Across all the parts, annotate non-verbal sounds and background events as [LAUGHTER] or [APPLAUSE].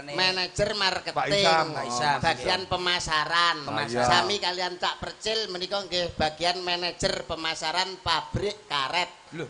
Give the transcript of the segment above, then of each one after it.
ngarane manajer marketing Pak Isam. Pak Isam, bagian pemasaran Pemasaran. sami kalian Cak Percil menika nggih bagian manajer pemasaran pabrik karet Lho.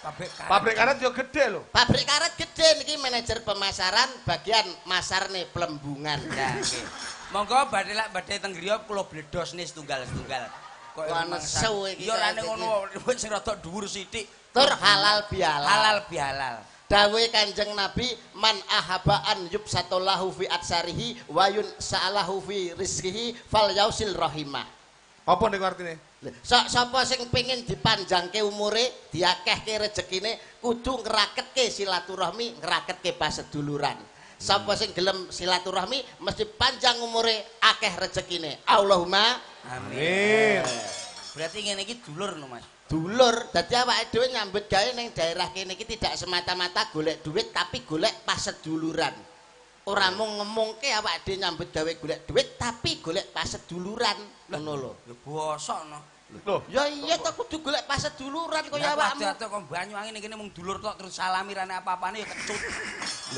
Pabrik karet. Pabrik karet yo gede lho. pabrik karet gede niki manajer pemasaran bagian masarne plembungan Nah, [LAUGHS] nggih. Monggo badhe lak badhe teng griya kula bledos nih setunggal-setunggal. Kok Wah, emang nesu sak- iki Ya ora ngono [LAUGHS] sing rada dhuwur sithik. tur halal bihalal Halal bihalal. Dawe kanjeng Nabi man ahabaan yubsatullahu fi atsarihi wa sa'alahu fi rizkihi fal yausil rahimah. Apa niku artine? Sok sapa sing pengin dipanjangke umure, diakehke rezekine, kudu ngraketke silaturahmi, ngraketke paseduluran. Sapa sing gelem silaturahmi mesti panjang umure, akeh rezekine. Allahumma Amin. Berarti ngene iki dulur no, Mas. dulur. Dadi awake dhewe nyambut gawe ning daerah kene iki tidak semata-mata golek duit tapi golek paseduluran. Ora mung ngemungke awake dhewe nyambut gawe golek duit tapi golek paseduluran. Ngono lho. Ya bosok no. Loh, Ya iya to kudu golek paseduluran kaya Ya awakmu. awakmu. kok Banyuwangi ning kene mung dulur tok terus salami rane apa-apane ya kecut.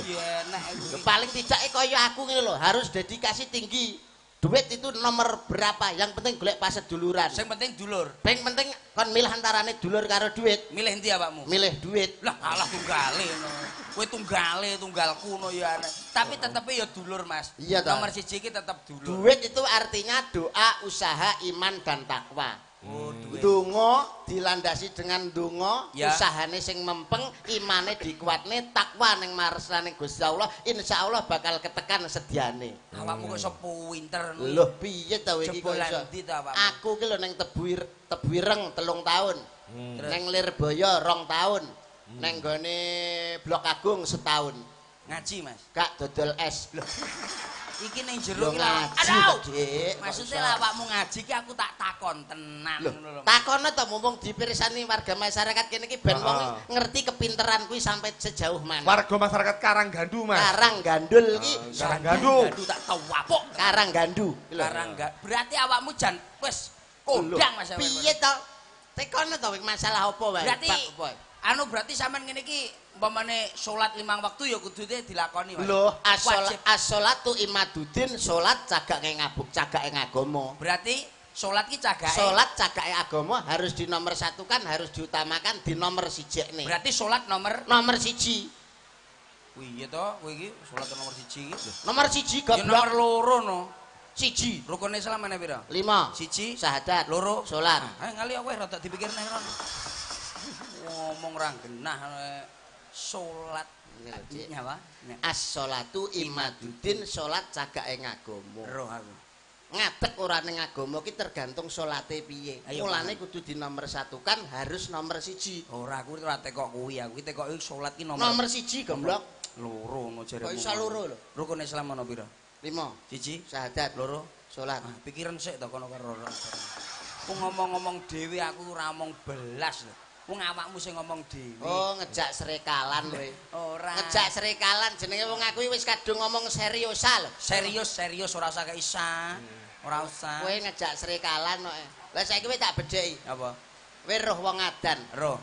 Ya enak. Paling tidak kaya aku ngene lho, harus dedikasi tinggi. Duit itu nomor berapa? Yang penting golek paseduluran. Sing penting dulur. Sing penting kon milih antarane dulur karo duit. Milih ndi awakmu? Milih duit. Lah alah tunggale no. Kowe tunggale, tunggalku no ya. aneh. Tapi tetep ya dulur, Mas. Iya, toh. Nomor siji iki tetep dulur. Duit itu artinya doa, usaha, iman dan takwa. Oh. Donga dilandasi dengan donga, Ya. usahane sing mempeng, imane dikuatne, takwa ning marsane Gusti Allah, insyaallah bakal ketekan sediane. Awakmu kok iso pinter. Lho piye ta iki kok? Aku ki lho ning Tebuir Tebuireng telung tahun. Terus? Ning Lirboyo rong tahun. Ning gone Blok Agung setahun. Ngaji, Mas. Gak dodol es. Iki ning jero iki lah. ngaji Dik. Maksudnya Kok lah iso? awakmu ngaji ki aku tak takon tenan Lho, ngono lho. takono to mumpung dipirsani warga masyarakat kene iki ben wong ngerti kepinteran kuwi sampai sejauh mana. warga masyarakat Karanggandu, Mas. Karang gandul iki, Karang gandu. Gandu tak tawapuk. karang gandu. Karang. Berarti awakmu jan wis kodang Mas. Piye to? Tekono to wing masalah apa wae? Berarti? Anu berarti sampean ngene iki umpamane salat limang waktu ya kudune dilakoni Mas. Lho, as-sholatu imaduddin, salat cagake ngabuk, cagake ngagama. Berarti salat ki cagake. Salat cagake agama harus dinomor satukan, harus diutamakan di nomor siji nih. Berarti salat nomor Nomor siji. Wih, iya to, kowe iki salat nomor 1 iki. Nomor siji Ya nomor goblok. loro no. Siji. Rukun Islam mana pira? Lima. Siji, Syahadat. loro, Salat. Nah, ayo ngali kowe rada dipikir ngono. Ngomong ra genah eh, salat nyawa. Nek As-sholatu imaduddin, salat cagake ngagama. roh aku. Ngadeg ora ning agama ki tergantung salate piye. Mulane kudu di nomor satukan harus nomor siji. Ora aku ora tekok kuwi, aku iki tekok salat ki nomor Nomor siji goblok. loro ngono jaremu. Kok iso loro lho? Rukun Islam ana pira? Lima. Siji, Syahadat. loro. Salat. Ah, pikiran sik to kono karo. Aku ngomong-ngomong dhewe aku ora omong belas lho. Wong awakmu sing ngomong dhewe. Oh, ngejak serekalan kowe. Ora. Ngejak serekalan jenenge wong aku wis kadung ngomong seriosa lho. serius serius ora usah keisa. Ora usah. Kowe ngejak serekalan kok. Lah saiki kowe tak bedheki. apa? Kowe roh wong adan. Roh,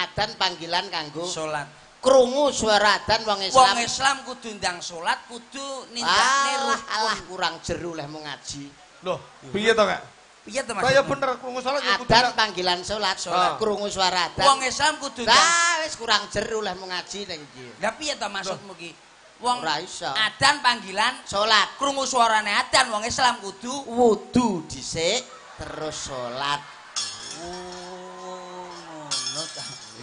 Adan panggilan kanggo salat. krungu suara adan wong Wong Islam. Islam kudu ndang salat, kudu nindakne Alah, rukun. alah kurang jeru leh mau ngaji. Loh, piye to, Kak? Piye to Mas? Kaya bener krungu salat ya kudu Adan panggilan salat, Salat. krungu suara adan. Wong Islam kudu. Lah wis kurang jeru leh mau ngaji ning iki. Lah piye to maksudmu ki? Wong Ora iso. adan panggilan Salat krungu suarane adan wong Islam kudu wudu dhisik terus salat. Oh.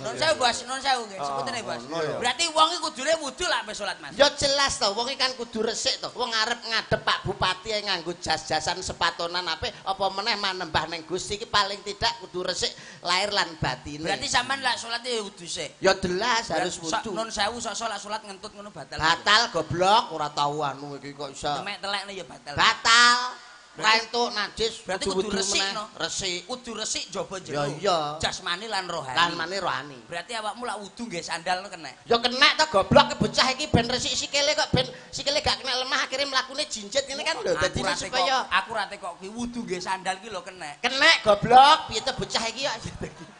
Non sewu Bos, non sewu nggih. Sebutene Bos. ngono ya. Berarti wong iki kudune wudu lak wis salat Mas. Ya jelas to, wong iki kan kudu resik to. Wong arep ngadep Pak Bupati ae nganggo jas-jasan sepatonan apik apa meneh manembah ning Gusti iki paling tidak kudu resik lahir lan batine. Berarti sampean lak salat ya wudu sik. ya jelas harus wudu. Non sewu sok salat salat ngentut ngono batal. Batal goblok ora tau anu iki kok iso. Demek telekne ya batal. Batal. Berarti- entuk najis Berarti kudu resik no. Resik. Kudu resik jaba Ya jero. iya. Jasmani lan rohani. Lan mane rohani. Berarti awakmu lak wudu nggih sandal no kena. Ya kena to goblok bocah iki ben resik sikile kok ben sikile gak kena lemah akhirnya mlakune jinjit ngene kan lho. Dadi supaya aku rate kok kuwi wudu nggih sandal ki lho kena. kena goblok piye to bocah iki kok. [LAUGHS]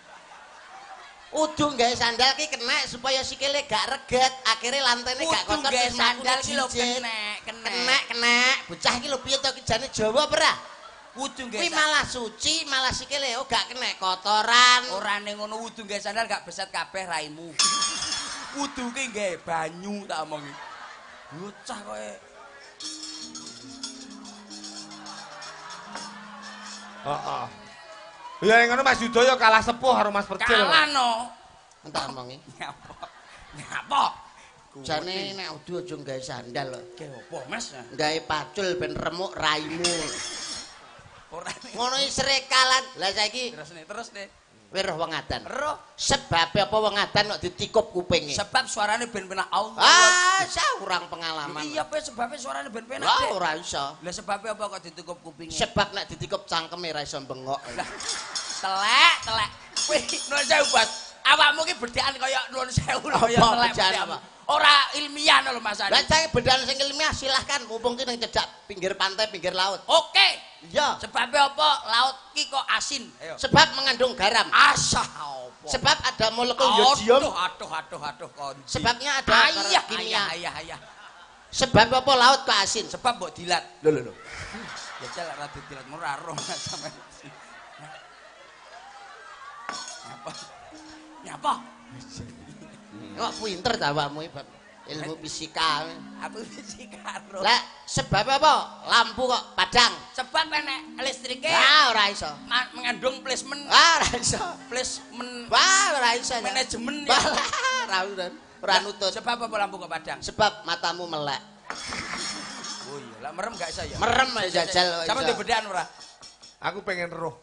Udu gawe sandal ki kena supaya sikile gak reget, akhirnya lantene gak kotor gawe mlaku sandal ki lho jijik. Kenek, kenek. Kenek, kenek. Bocah ki lho piye to ki jane Jawa ora? Kudu gawe Kuwi malah suci, malah sikile oh gak kenek kotoran. Ora ning ngono wudu gawe sandal gak beset kabeh raimu. [LAUGHS] Wudu ki gawe banyu tak omongi. Bocah kowe. Heeh. Ya yang ngono Mas Yudo ya kalah sepuh karo Mas Percil. Kalah no. Entar omongi. Nyapa? Nyapa? Jane nek udu aja gawe sandal lho. Ke opo, Mas? Gawe pacul ben remuk raimu. Ora Ngono iki srekalan. Lah saiki terus nih, terus nih. kowe roh wong adan. Roh Sebabe apa wong adan kok ditikup kupinge? sebab suarane ben penak Allah. Ah, saya kurang pengalaman. Iya, pe sebabnya suarane ben penak. Lah ora iso. Lah sebabnya apa kok ditukup kupingnya? Sebab nek ditikup cangkeme ra iso bengok. Lah, telek, telek. Wih, nuwun sewu, Bos. Awakmu ki bedhekan kaya nuwun sewu lho ya telek. apa? Ora ilmiah lho Mas Lah Adi. cah bedan sing ilmiah silahkan mumpung ki ning cedhak pinggir pantai, pinggir laut. Oke. Iya. Sebabnya apa? Laut ki kok asin. Ayo. Sebab mengandung garam. Asa apa? Sebab ada molekul Aduh, yodium. aduh, aduh, aduh, konci. Sebabnya ada ayah, kimia. ayah, ayah, ayah. Sebab apa laut kok asin? Sebab mbok dilat. Lho lho lho. Ya celek ra dilat ora roh sampe. Nyapa? Nyapa? Kok pinter ta awakmu iki, Bab? Ilmu fisika. Aku karo. Lah sebab apa? Lampu kok padang. Sebab enek listrike Ah ora iso. mengandung placement Ah ora iso. placement Wah ora iso. manajemen ora ora ora nutut. Sebab apa lampu kok padang? Sebab matamu melek. Oh iya, lah merem gak iso ya? Merem aja jajal Sama di bedean ora? Aku pengen roh.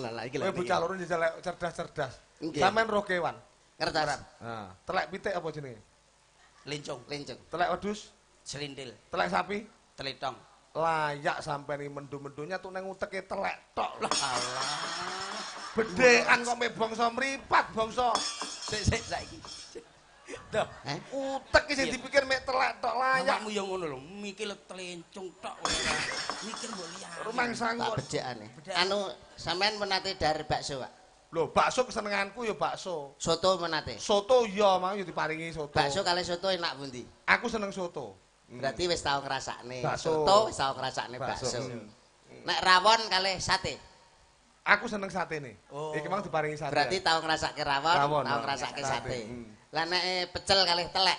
Lah lah iki Kowe bocah loro jajal cerdas-cerdas. Sampeyan roh kewan. Ngertos. Nah, telek pitik apa jenenge? Lincung, Lenceng. Telek wedhus, selindil, telek sapi, telitong. layak sampeyan iki mendu-mendunya tuh nang uteke telek tok. Lah [LAUGHS] alah. Bedekan kok me bangsa mripat bangsa. Sik sik saiki. Tuh, Eh? Utek sing Iya. dipikir mek telek tok layak. awakmu yo ngono lho, mikir telincung tok ora. Mikir mbok liyane. Rumang Tak sanggup. bejekane. Bedek. Anu sampean menate dar bakso, Pak. Lho, bakso kesenenganku ya bakso. Soto menate. Soto iya mau ya diparingi soto. Bakso kali soto enak pundi? Aku seneng soto. Hmm. Berarti wis tau ngrasakne. Soto wis tau ngrasakne Bakso. bakso. Hmm. Nek rawon kali sate. Aku seneng sate nih. Oh. Iki mau diparingi sate. Berarti tau ngrasake rawon, Rawon, tau oh. ngrasake Sate, sate. hmm. Lah nek eh, pecel kali telek.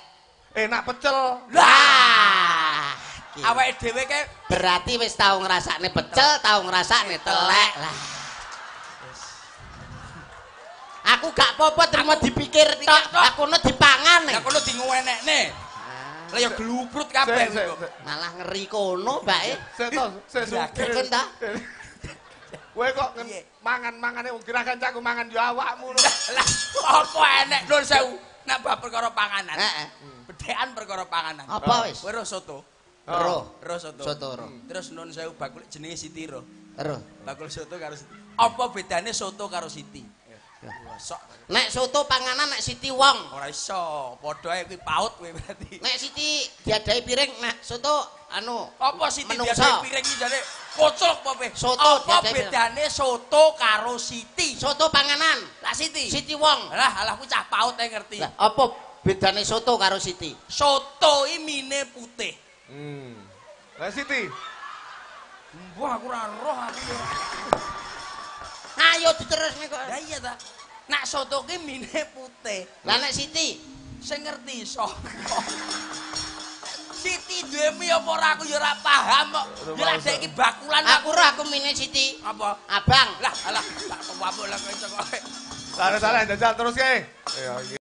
enak pecel. Lah. Awake dhewe ke Berarti wis tau ngrasakne pecel, tau ngrasakne telek. Lah. Aku gak apa-apa terima dipikir tok. Aku no dipangan. Lah kono dinguwenekne. Ah, Lah ya glubrut kabeh. Malah ngeri kono, Mbak. eh. Sik to, sik. Kon ta? Kowe kok mangan-mangane wong kira kancaku mangan yo awakmu lho. Lah apa enek nur sewu nek bab perkara panganan. Heeh. Bedekan perkara panganan. Apa wis? Kowe roh soto. Roh. Roh soto. Soto roh. Terus nun sewu bakul jenenge Siti roh. Roh. Bakul soto karo Siti. Apa bedane soto karo Siti? Sok Nek soto panganan nek Siti wong. ora iso. Padha ae kuwi paut kowe berarti. Nek Siti diadai piring, nek soto anu Apa Siti diadai piring iki jane kocok apa pe? Soto Apa bedane soto karo Siti? Soto panganan. Lah Siti. Siti wong. Lah alah kuwi cah paut ae ngerti. Lah apa bedane soto karo Siti? Soto iki mine putih. Hmm. Lah Siti, Wah, aku ora roh aku ya. Ayo diterusne kok. Lah iya ta. Nak soto ki mine putih. Lah nek Siti Sing ngerti sapa? [LAUGHS] Siti duwe mi apa ora aku ya ora paham kok. Ya lek dek iki bakulan aku roh aku mine Siti. apa? Abang. Lah, alah, tak kewabuk lah kowe cekok. Salah-salah jajal terus ke. Iya, iya.